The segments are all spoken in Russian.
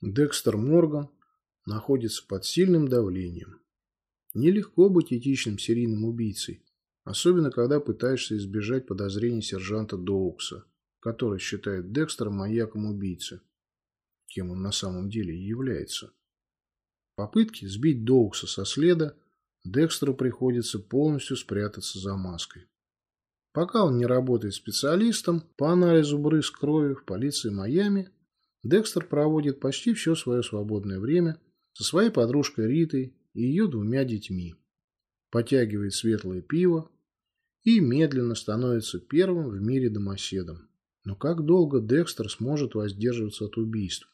Декстер Морган находится под сильным давлением. Нелегко быть этичным серийным убийцей, особенно когда пытаешься избежать подозрений сержанта Доукса, который считает Декстера маньяком убийцы, кем он на самом деле и является. Попытки сбить Доукса со следа Декстеру приходится полностью спрятаться за маской. Пока он не работает специалистом по анализу брызг крови в полиции Майами, Декстер проводит почти все свое свободное время со своей подружкой Ритой и ее двумя детьми. Потягивает светлое пиво и медленно становится первым в мире домоседом. Но как долго Декстер сможет воздерживаться от убийств?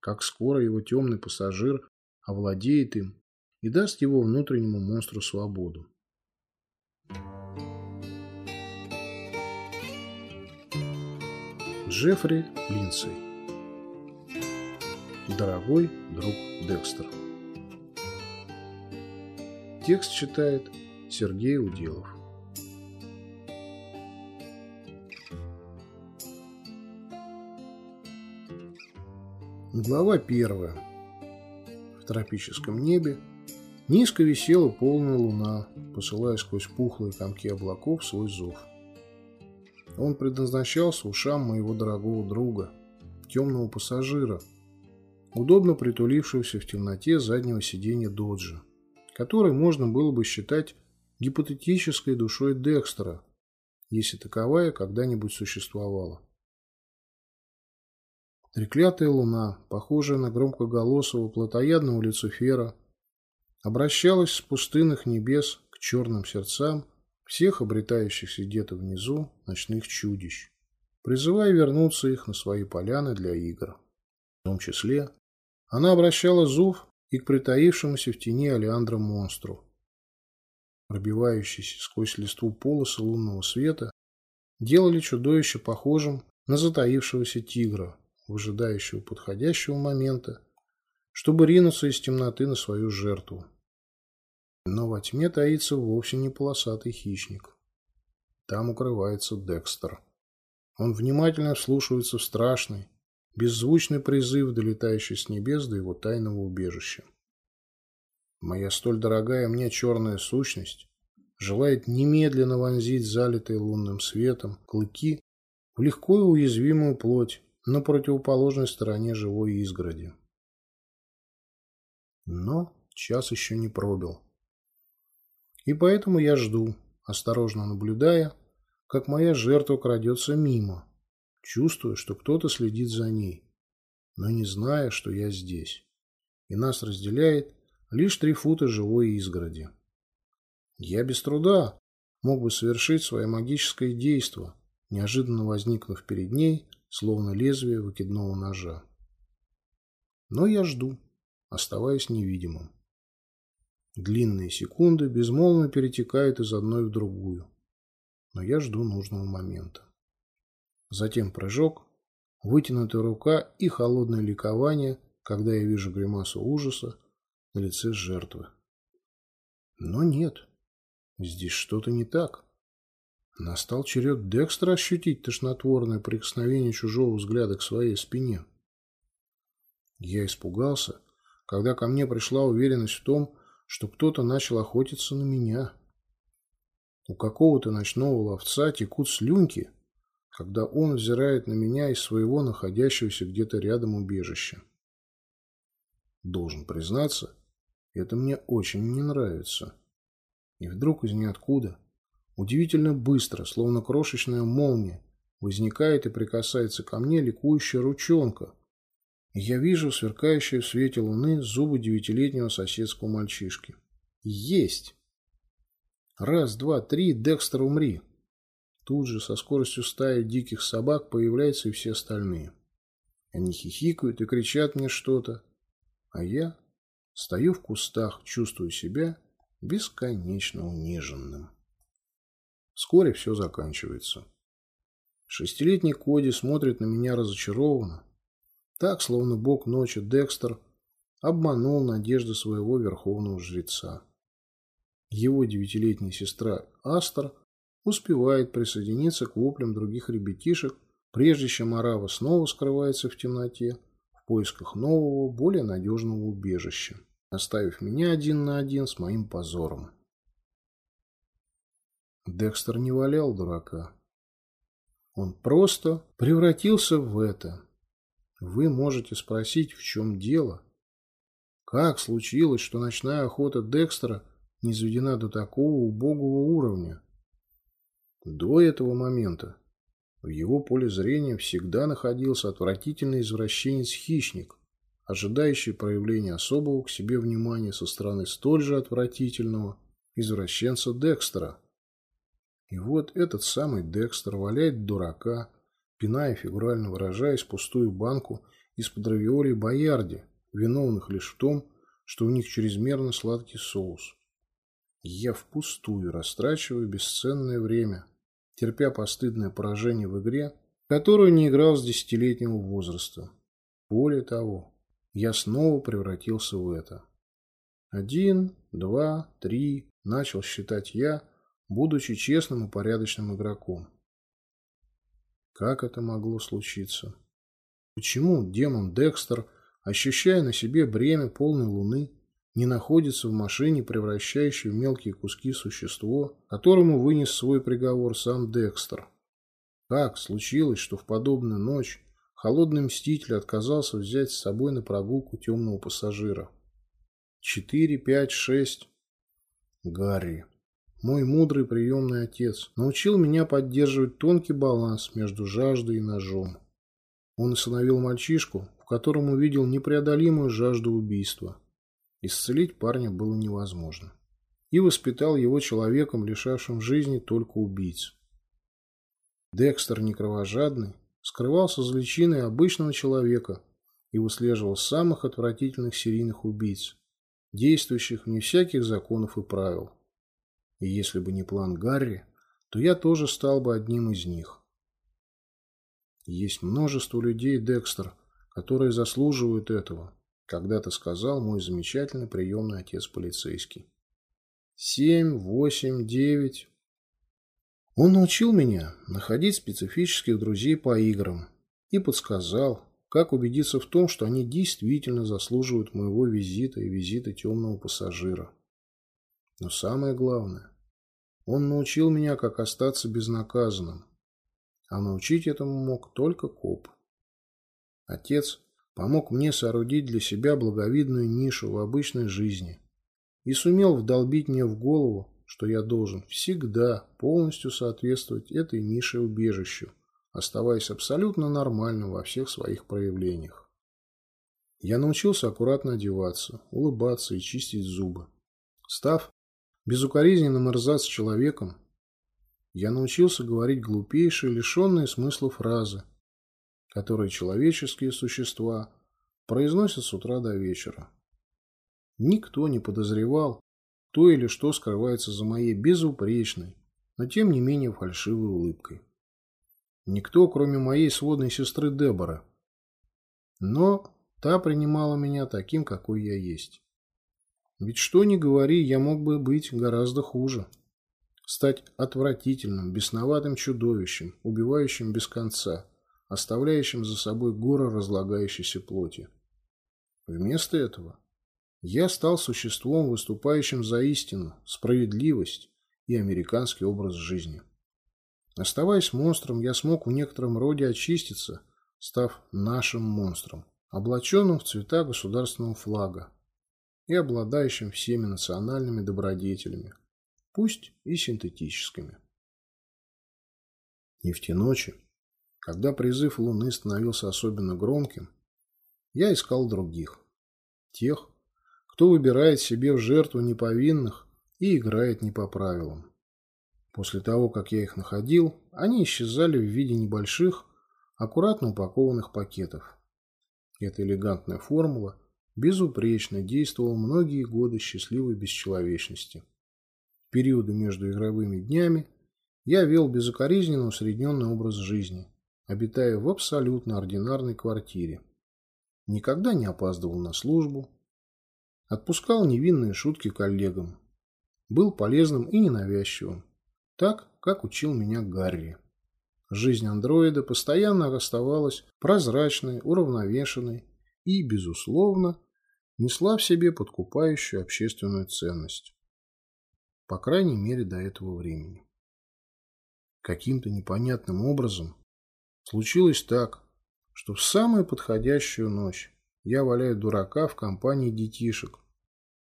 Как скоро его темный пассажир овладеет им и даст его внутреннему монстру свободу? Джеффри Линдсей Дорогой друг Декстер. Текст читает Сергей Уделов. Глава первая. В тропическом небе низко висела полная луна, посылая сквозь пухлые комки облаков свой зов. Он предназначался ушам моего дорогого друга, темного пассажира – удобно притулившегося в темноте заднего сиденья доджа, который можно было бы считать гипотетической душой Декстера, если таковая когда-нибудь существовала. Треклятая луна, похожая на громкоголосого плотоядного Люцифера, обращалась с пустынных небес к черным сердцам всех обретающихся где-то внизу ночных чудищ, призывая вернуться их на свои поляны для игр, в том числе она обращала зов и к притаившемуся в тени Алеандра монстру. Пробивающиеся сквозь листву полосы лунного света делали чудовище похожим на затаившегося тигра, выжидающего подходящего момента, чтобы ринуться из темноты на свою жертву. Но во тьме таится вовсе не полосатый хищник. Там укрывается Декстер. Он внимательно вслушивается в страшный, беззвучный призыв, долетающий с небес до его тайного убежища. Моя столь дорогая мне черная сущность желает немедленно вонзить залитые лунным светом клыки в легко и уязвимую плоть на противоположной стороне живой изгороди. Но час еще не пробил. И поэтому я жду, осторожно наблюдая, как моя жертва крадется мимо, чувствуя, что кто-то следит за ней, но не зная, что я здесь. И нас разделяет лишь три фута живой изгороди. Я без труда мог бы совершить свое магическое действо, неожиданно возникнув перед ней, словно лезвие выкидного ножа. Но я жду, оставаясь невидимым. Длинные секунды безмолвно перетекают из одной в другую, но я жду нужного момента. Затем прыжок, вытянутая рука и холодное ликование, когда я вижу гримасу ужаса на лице жертвы. Но нет, здесь что-то не так. Настал черед Декстра ощутить тошнотворное прикосновение чужого взгляда к своей спине. Я испугался, когда ко мне пришла уверенность в том, что кто-то начал охотиться на меня. У какого-то ночного ловца текут слюнки, когда он взирает на меня из своего находящегося где-то рядом убежища. Должен признаться, это мне очень не нравится. И вдруг из ниоткуда, удивительно быстро, словно крошечная молния, возникает и прикасается ко мне ликующая ручонка. И я вижу сверкающие в свете луны зубы девятилетнего соседского мальчишки. Есть! Раз, два, три, Декстер, умри! Тут же со скоростью стаи диких собак появляются и все остальные. Они хихикают и кричат мне что-то, а я стою в кустах, чувствую себя бесконечно униженным. Вскоре все заканчивается. Шестилетний Коди смотрит на меня разочарованно, так, словно бог ночи Декстер обманул надежды своего верховного жреца. Его девятилетняя сестра Астер успевает присоединиться к воплям других ребятишек, прежде чем Арава снова скрывается в темноте в поисках нового, более надежного убежища, оставив меня один на один с моим позором. Декстер не валял дурака. Он просто превратился в это. Вы можете спросить, в чем дело? Как случилось, что ночная охота Декстера не заведена до такого убогого уровня? До этого момента в его поле зрения всегда находился отвратительный извращенец-хищник, ожидающий проявления особого к себе внимания со стороны столь же отвратительного извращенца Декстера. И вот этот самый Декстер валяет дурака, пиная, фигурально выражаясь, пустую банку из-под равиоли Боярди, виновных лишь в том, что у них чрезмерно сладкий соус. Я впустую растрачиваю бесценное время, терпя постыдное поражение в игре, которую не играл с десятилетнего возраста. Более того, я снова превратился в это. Один, два, три, начал считать я, будучи честным и порядочным игроком. Как это могло случиться? Почему демон Декстер, ощущая на себе бремя полной луны, не находится в машине, превращающей в мелкие куски существо, которому вынес свой приговор сам Декстер. Как случилось, что в подобную ночь холодный мститель отказался взять с собой на прогулку темного пассажира? Четыре, пять, шесть. Гарри, мой мудрый приемный отец, научил меня поддерживать тонкий баланс между жаждой и ножом. Он усыновил мальчишку, в котором увидел непреодолимую жажду убийства – Исцелить парня было невозможно. И воспитал его человеком, лишавшим жизни только убийц. Декстер, не кровожадный, скрывался за личиной обычного человека и выслеживал самых отвратительных серийных убийц, действующих вне всяких законов и правил. И если бы не план Гарри, то я тоже стал бы одним из них. Есть множество людей, Декстер, которые заслуживают этого когда-то сказал мой замечательный приемный отец полицейский. Семь, восемь, девять. Он научил меня находить специфических друзей по играм и подсказал, как убедиться в том, что они действительно заслуживают моего визита и визита темного пассажира. Но самое главное, он научил меня, как остаться безнаказанным. А научить этому мог только коп. Отец помог мне соорудить для себя благовидную нишу в обычной жизни и сумел вдолбить мне в голову, что я должен всегда полностью соответствовать этой нише-убежищу, оставаясь абсолютно нормальным во всех своих проявлениях. Я научился аккуратно одеваться, улыбаться и чистить зубы. Став безукоризненным эрзац человеком, я научился говорить глупейшие, лишенные смысла фразы, которые человеческие существа произносят с утра до вечера. Никто не подозревал, кто или что скрывается за моей безупречной, но тем не менее фальшивой улыбкой. Никто, кроме моей сводной сестры Дебора. Но та принимала меня таким, какой я есть. Ведь что ни говори, я мог бы быть гораздо хуже. Стать отвратительным, бесноватым чудовищем, убивающим без конца, оставляющим за собой горы разлагающейся плоти. Вместо этого я стал существом, выступающим за истину, справедливость и американский образ жизни. Оставаясь монстром, я смог в некотором роде очиститься, став нашим монстром, облаченным в цвета государственного флага и обладающим всеми национальными добродетелями, пусть и синтетическими. И ночи, когда призыв Луны становился особенно громким, я искал других. Тех, кто выбирает себе в жертву неповинных и играет не по правилам. После того, как я их находил, они исчезали в виде небольших, аккуратно упакованных пакетов. Эта элегантная формула безупречно действовала многие годы счастливой бесчеловечности. В периоды между игровыми днями я вел безукоризненно усредненный образ жизни – обитая в абсолютно ординарной квартире. Никогда не опаздывал на службу. Отпускал невинные шутки коллегам. Был полезным и ненавязчивым. Так, как учил меня Гарри. Жизнь андроида постоянно оставалась прозрачной, уравновешенной и, безусловно, несла в себе подкупающую общественную ценность. По крайней мере, до этого времени. Каким-то непонятным образом случилось так, что в самую подходящую ночь я валяю дурака в компании детишек,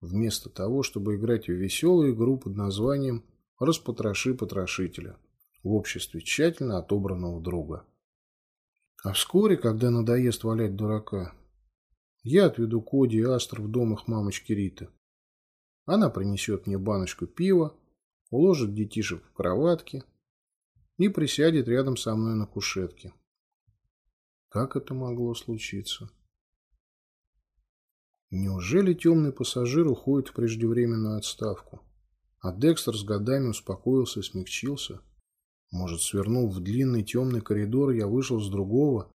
вместо того, чтобы играть в веселую игру под названием «Распотроши потрошителя» в обществе тщательно отобранного друга. А вскоре, когда надоест валять дурака, я отведу Коди и Астр в дом их мамочки Риты. Она принесет мне баночку пива, уложит детишек в кроватке и присядет рядом со мной на кушетке. Как это могло случиться? Неужели темный пассажир уходит в преждевременную отставку? А Декстер с годами успокоился и смягчился? Может, свернув в длинный темный коридор, я вышел с другого,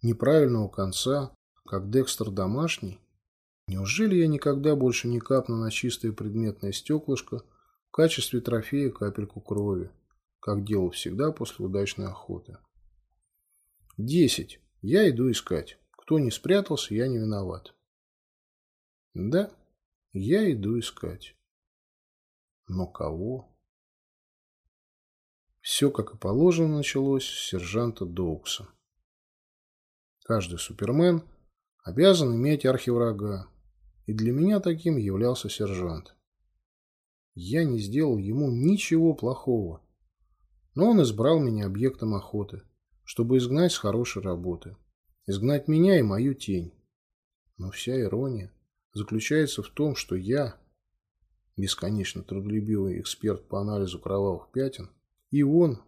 неправильного конца, как Декстер домашний? Неужели я никогда больше не капну на чистое предметное стеклышко в качестве трофея капельку крови, как делал всегда после удачной охоты? Десять. Я иду искать. Кто не спрятался, я не виноват. Да, я иду искать. Но кого? Все, как и положено, началось с сержанта Доукса. Каждый супермен обязан иметь архиврага, и для меня таким являлся сержант. Я не сделал ему ничего плохого, но он избрал меня объектом охоты, чтобы изгнать с хорошей работы, изгнать меня и мою тень. Но вся ирония заключается в том, что я, бесконечно трудолюбивый эксперт по анализу кровавых пятен, и он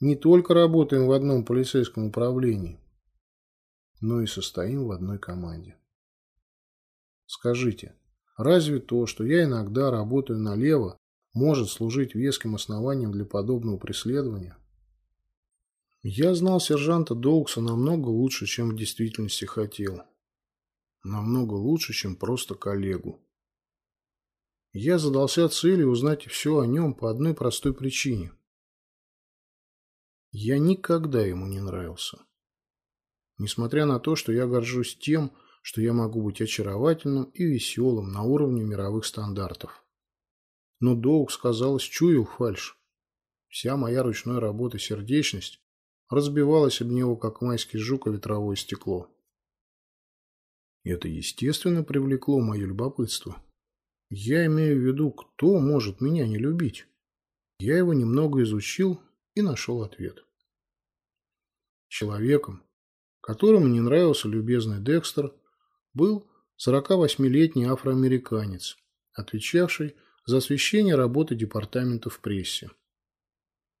не только работаем в одном полицейском управлении, но и состоим в одной команде. Скажите, разве то, что я иногда работаю налево, может служить веским основанием для подобного преследования? Я знал сержанта Доукса намного лучше, чем в действительности хотел. Намного лучше, чем просто коллегу. Я задался целью узнать все о нем по одной простой причине – я никогда ему не нравился. Несмотря на то, что я горжусь тем, что я могу быть очаровательным и веселым на уровне мировых стандартов. Но Доукс, казалось, чуял фальшь. Вся моя ручной работа сердечность разбивалась об него, как майский жук о ветровое стекло. Это, естественно, привлекло мое любопытство. Я имею в виду, кто может меня не любить. Я его немного изучил и нашел ответ. Человеком, которому не нравился любезный Декстер, был 48-летний афроамериканец, отвечавший за освещение работы департамента в прессе.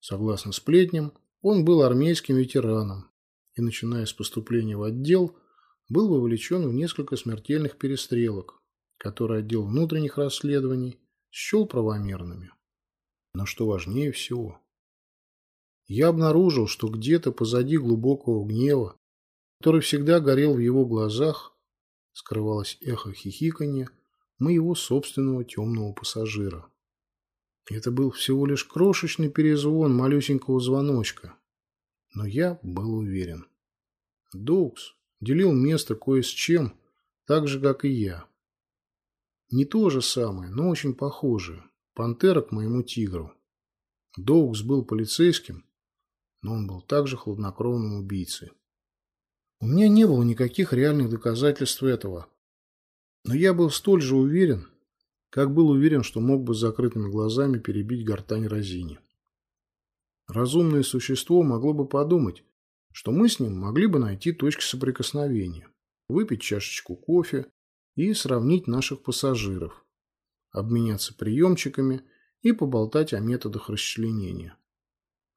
Согласно сплетням, он был армейским ветераном и, начиная с поступления в отдел, был вовлечен в несколько смертельных перестрелок, которые отдел внутренних расследований счел правомерными. Но что важнее всего, я обнаружил, что где-то позади глубокого гнева, который всегда горел в его глазах, скрывалось эхо хихиканья моего собственного темного пассажира. Это был всего лишь крошечный перезвон малюсенького звоночка. Но я был уверен. Доукс делил место кое с чем, так же, как и я. Не то же самое, но очень похожее. Пантера к моему тигру. Доукс был полицейским, но он был также хладнокровным убийцей. У меня не было никаких реальных доказательств этого. Но я был столь же уверен, как был уверен, что мог бы с закрытыми глазами перебить гортань Розини. Разумное существо могло бы подумать, что мы с ним могли бы найти точки соприкосновения, выпить чашечку кофе и сравнить наших пассажиров, обменяться приемчиками и поболтать о методах расчленения.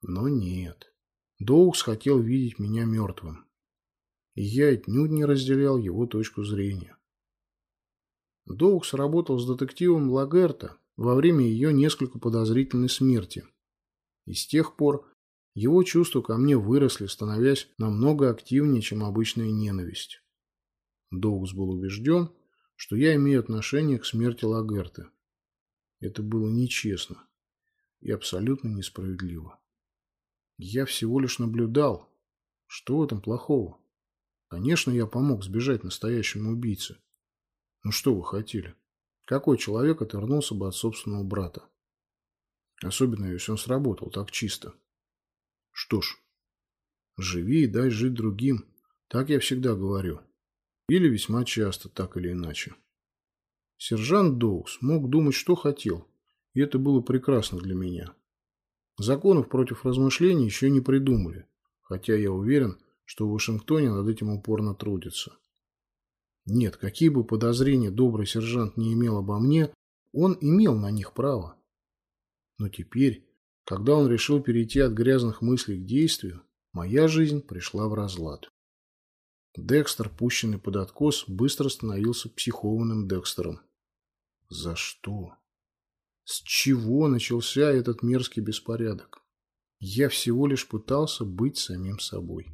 Но нет. Доукс хотел видеть меня мертвым. И я отнюдь не разделял его точку зрения. Доукс работал с детективом Лагерта во время ее несколько подозрительной смерти. И с тех пор его чувства ко мне выросли, становясь намного активнее, чем обычная ненависть. Доукс был убежден, что я имею отношение к смерти Лагерта. Это было нечестно и абсолютно несправедливо. Я всего лишь наблюдал. Что в этом плохого? Конечно, я помог сбежать настоящему убийце. Ну что вы хотели? Какой человек отвернулся бы от собственного брата? Особенно, если он сработал так чисто. Что ж, живи и дай жить другим. Так я всегда говорю. Или весьма часто, так или иначе. Сержант Доукс мог думать, что хотел, и это было прекрасно для меня. Законов против размышлений еще не придумали, хотя я уверен, что в Вашингтоне над этим упорно трудятся. Нет, какие бы подозрения добрый сержант не имел обо мне, он имел на них право. Но теперь, когда он решил перейти от грязных мыслей к действию, моя жизнь пришла в разлад. Декстер, пущенный под откос, быстро становился психованным Декстером. За что? С чего начался этот мерзкий беспорядок? Я всего лишь пытался быть самим собой.